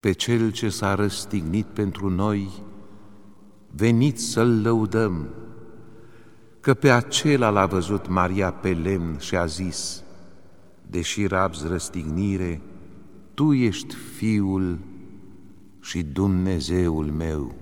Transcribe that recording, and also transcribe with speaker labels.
Speaker 1: Pe Cel ce s-a răstignit pentru noi, veniți să-L lăudăm, că pe acela l-a văzut Maria pe lemn și a zis, deși rabzi răstignire, Tu ești Fiul și Dumnezeul meu.